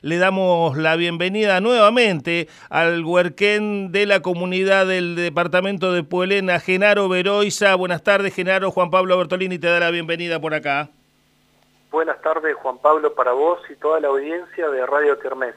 Le damos la bienvenida nuevamente al huerquén de la comunidad del departamento de Puelena, Genaro Veroiza. Buenas tardes, Genaro. Juan Pablo Bertolini te da la bienvenida por acá. Buenas tardes, Juan Pablo, para vos y toda la audiencia de Radio Kermés.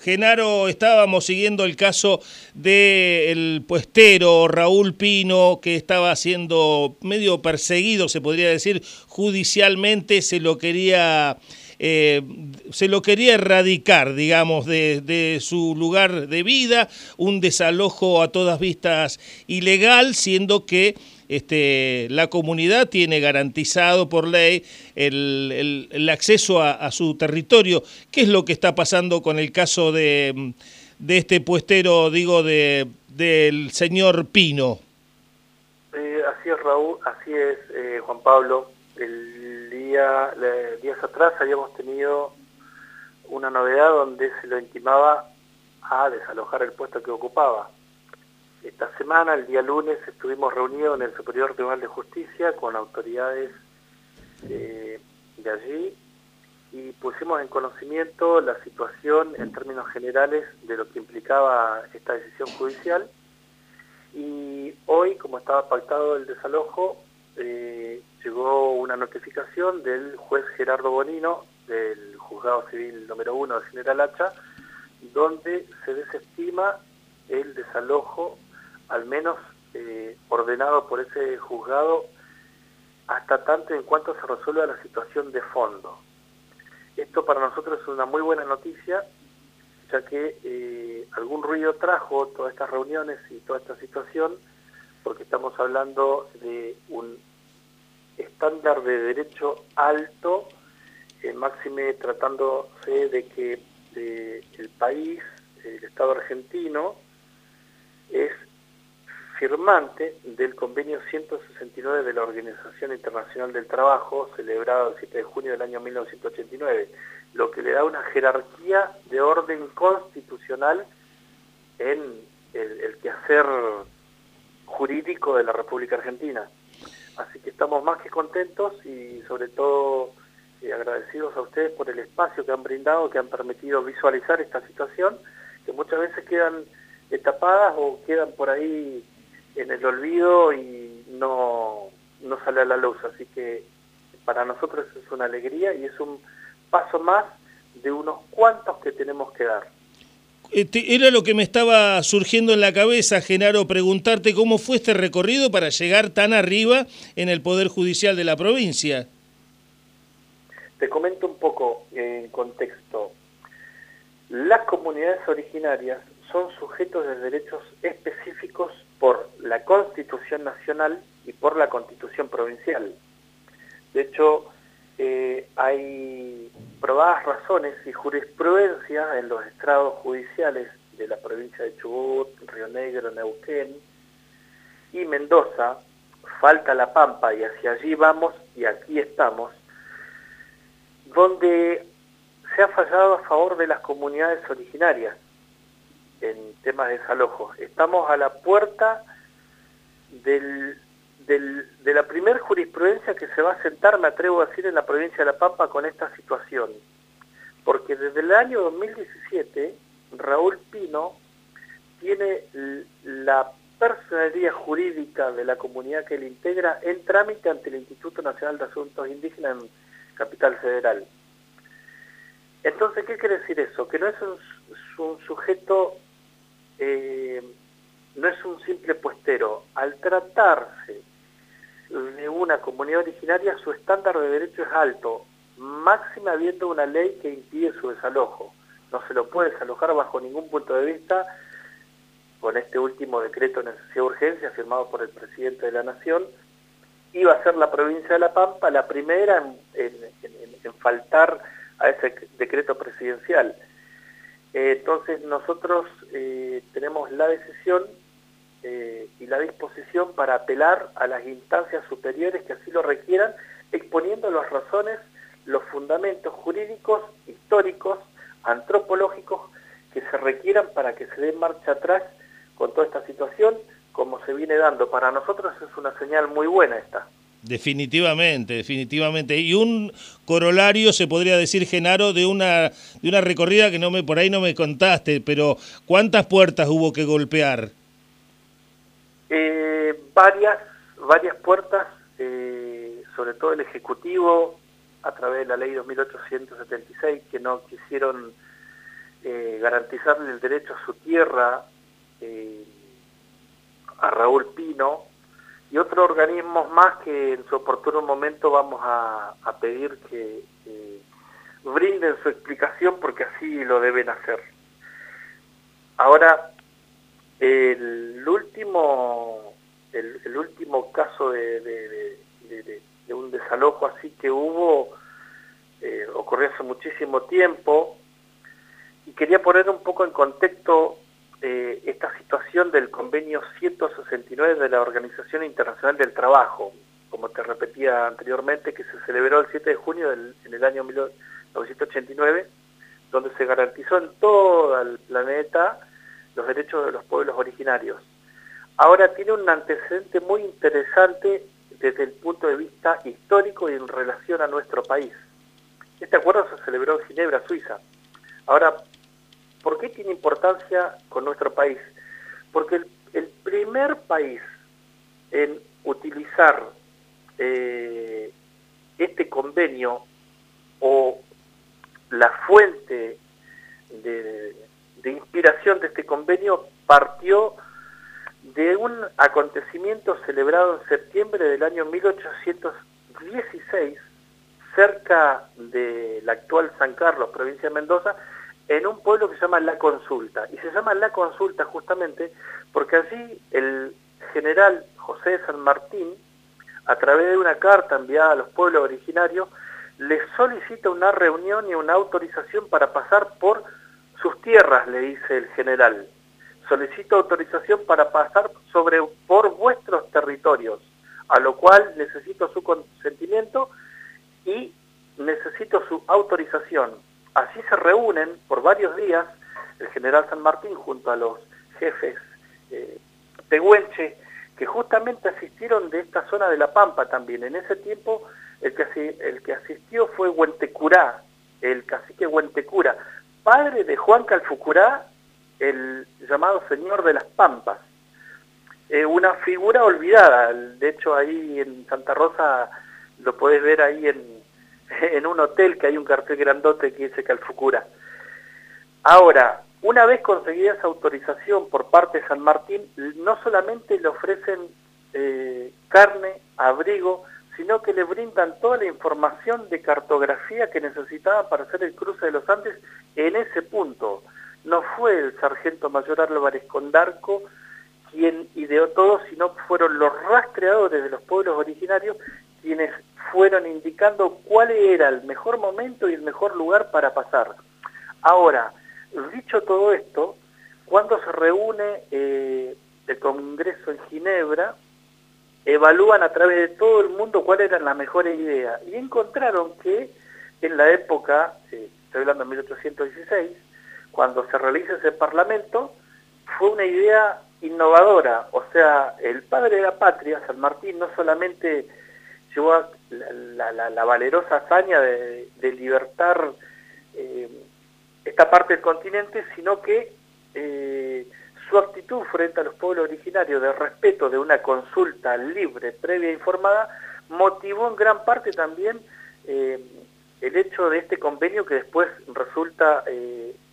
Genaro, estábamos siguiendo el caso del puestero Raúl Pino, que estaba siendo medio perseguido, se podría decir, judicialmente, se lo quería eh, se lo quería erradicar, digamos, de, su lugar de vida, un desalojo a todas vistas ilegal, siendo que este, la comunidad tiene garantizado por ley el, acceso a, su territorio. ¿Qué es lo que está pasando con el caso de, este puestero, digo, de, del señor Pino? Eh, así es, Raúl, así es, eh, Juan Pablo. Día, días atrás habíamos tenido una novedad donde se lo intimaba a desalojar el puesto que ocupaba. Esta semana, el día lunes, estuvimos reunidos en el Superior Tribunal de Justicia con autoridades eh, de allí y pusimos en conocimiento la situación en términos generales de lo que implicaba esta decisión judicial y hoy, como estaba pactado el desalojo, eh, llegó una notificación del juez Gerardo Bonino, del juzgado civil número uno de General Hacha, donde se desestima el desalojo, al menos eh, ordenado por ese juzgado, hasta tanto en cuanto se resuelva la situación de fondo. Esto para nosotros es una muy buena noticia, ya que eh, algún ruido trajo todas estas reuniones y toda esta situación, porque estamos hablando de un estándar de derecho alto, eh, máxime tratándose de que el país, el Estado argentino, es firmante del convenio 169 de la Organización Internacional del Trabajo, celebrado el 7 de junio del año 1989, lo que le da una jerarquía de orden constitucional en el quehacer jurídico de la República Argentina. Así que estamos más que contentos y sobre todo eh, agradecidos a ustedes por el espacio que han brindado, que han permitido visualizar esta situación, que muchas veces quedan tapadas o quedan por ahí en el olvido y no, no sale a la luz. Así que para nosotros es una alegría y es un paso más de unos cuantos que tenemos que dar. Este, era lo que me estaba surgiendo en la cabeza, Genaro, preguntarte cómo fue este recorrido para llegar tan arriba en el Poder Judicial de la provincia. Te comento un poco en contexto. Las comunidades originarias son sujetos de derechos específicos por la Constitución Nacional y por la Constitución Provincial. De hecho, eh, hay probadas razones y jurisprudencia en los estrados judiciales de la provincia de Chubut, Río Negro, Neuquén y Mendoza, falta La Pampa y hacia allí vamos y aquí estamos, donde se ha fallado a favor de las comunidades originarias en temas de desalojos. Estamos a la puerta del de la primer jurisprudencia que se va a sentar, me atrevo a decir, en la provincia de La Pampa con esta situación. Porque desde el año 2017, Raúl Pino tiene la personalidad jurídica de la comunidad que le integra en trámite ante el Instituto Nacional de Asuntos Indígenas en Capital Federal. Entonces, ¿qué quiere decir eso? Que no es un, sujeto, eh, no es un simple puestero. Al tratarse una comunidad originaria su estándar de derecho es alto, máxima habiendo una ley que impide su desalojo. No se lo puede desalojar bajo ningún punto de vista con este último decreto de necesidad de urgencia firmado por el presidente de la Nación. Iba a ser la provincia de La Pampa la primera en, faltar a ese decreto presidencial. Eh, entonces nosotros eh, tenemos la decisión eh, y la disposición para apelar a las instancias superiores que así lo requieran, exponiendo las razones, los fundamentos jurídicos, históricos, antropológicos que se requieran para que se dé marcha atrás con toda esta situación, como se viene dando. Para nosotros es una señal muy buena esta. Definitivamente, definitivamente. Y un corolario, se podría decir, Genaro, de una, de una recorrida que no me, por ahí no me contaste, pero ¿cuántas puertas hubo que golpear? Eh, varias, varias puertas, eh, sobre todo el Ejecutivo, a través de la ley 2876, que no quisieron eh, garantizarle el derecho a su tierra a Raúl Pino, y otros organismos más que en su oportuno momento vamos a, pedir que brinden su explicación porque así lo deben hacer. Ahora, el último, el, último caso de, un desalojo así que hubo eh, ocurrió hace muchísimo tiempo. Y quería poner un poco en contexto eh, esta situación del convenio 169 de la Organización Internacional del Trabajo, como te repetía anteriormente, que se celebró el 7 de junio del, en el año 1989, donde se garantizó en todo el planeta los derechos de los pueblos originarios. Ahora tiene un antecedente muy interesante desde el punto de vista histórico y en relación a nuestro país. Este acuerdo se celebró en Ginebra, Suiza. Ahora, ¿Por qué tiene importancia con nuestro país? Porque el, primer país en utilizar eh, este convenio o la fuente de, de inspiración de este convenio partió de un acontecimiento celebrado en septiembre del año 1816 cerca de la actual San Carlos, provincia de Mendoza, en un pueblo que se llama La Consulta. Y se llama La Consulta justamente porque allí el general José de San Martín, a través de una carta enviada a los pueblos originarios, les solicita una reunión y una autorización para pasar por sus tierras, le dice el general. Solicito autorización para pasar sobre por vuestros territorios, a lo cual necesito su consentimiento y necesito su autorización. Así se reúnen por varios días el general San Martín junto a los jefes eh, pehuenche que justamente asistieron de esta zona de La Pampa también. En ese tiempo el que, el que asistió fue Huentecurá, el cacique Huentecura, padre de Juan Calfucurá, el llamado Señor de las Pampas. Eh, una figura olvidada, de hecho ahí en Santa Rosa lo podés ver ahí en, en un hotel que hay un cartel grandote que dice Calfucura. Ahora, una vez conseguida esa autorización por parte de San Martín, no solamente le ofrecen eh, carne, abrigo, sino que le brindan toda la información de cartografía que necesitaba para hacer el cruce de los Andes en ese punto. No fue el sargento mayor Álvarez Condarco quien ideó todo, sino fueron los rastreadores de los pueblos originarios quienes fueron indicando cuál era el mejor momento y el mejor lugar para pasar. Ahora, dicho todo esto, cuando se reúne eh, el Congreso en Ginebra, evalúan a través de todo el mundo cuál era la mejor idea. Y encontraron que en la época, eh, estoy hablando de 1816, cuando se realiza ese parlamento, fue una idea innovadora, o sea, el padre de la patria, San Martín, no solamente llevó la, valerosa hazaña de, libertar eh, esta parte del continente, sino que eh, su actitud frente a los pueblos originarios de respeto de una consulta libre, previa e informada, motivó en gran parte también eh, el hecho de este convenio que después resulta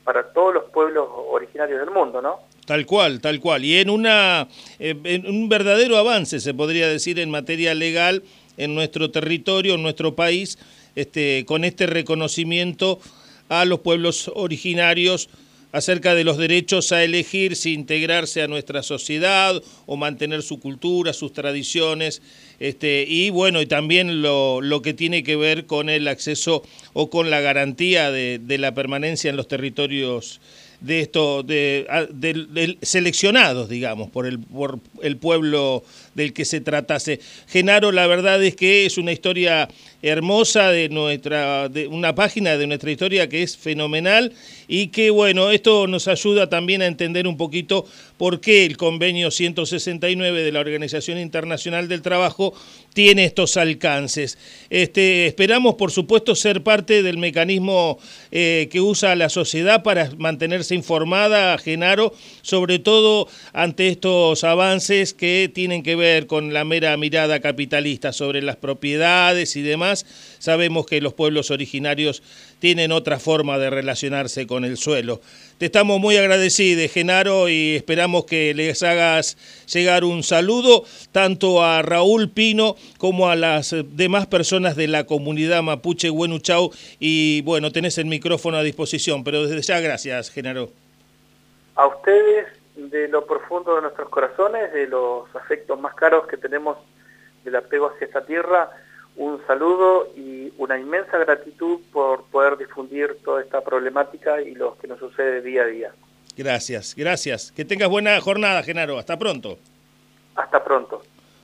para todos los pueblos originarios del mundo, ¿no? Tal cual, tal cual. Y en, una, en un verdadero avance, se podría decir, en materia legal, en nuestro territorio, en nuestro país, este, con este reconocimiento a los pueblos originarios acerca de los derechos a elegir si integrarse a nuestra sociedad o mantener su cultura, sus tradiciones, este, y bueno, y también lo, lo, que tiene que ver con el acceso o con la garantía de, la permanencia en los territorios de esto, de, seleccionados, digamos, por el, por el pueblo del que se tratase. Genaro, la verdad es que es una historia hermosa de nuestra, de una página de nuestra historia que es fenomenal y que bueno, esto nos ayuda también a entender un poquito por qué el convenio 169 de la Organización Internacional del Trabajo tiene estos alcances. Este, esperamos, por supuesto, ser parte del mecanismo eh, que usa la sociedad para mantenerse informada, Genaro, sobre todo ante estos avances que tienen que ver con la mera mirada capitalista sobre las propiedades y demás. Sabemos que los pueblos originarios tienen otra forma de relacionarse con el suelo. Te estamos muy agradecidos, Genaro, y esperamos que les hagas llegar un saludo tanto a Raúl Pino como a las demás personas de la comunidad mapuche Huenuchau. Y bueno, tenés el micrófono a disposición, pero desde ya gracias, Genaro. A ustedes, de lo profundo de nuestros corazones, de los afectos más caros que tenemos del apego hacia esta tierra, un saludo y una inmensa gratitud por poder difundir toda esta problemática y lo que nos sucede día a día. Gracias, gracias. Que tengas buena jornada, Genaro. Hasta pronto. Hasta pronto.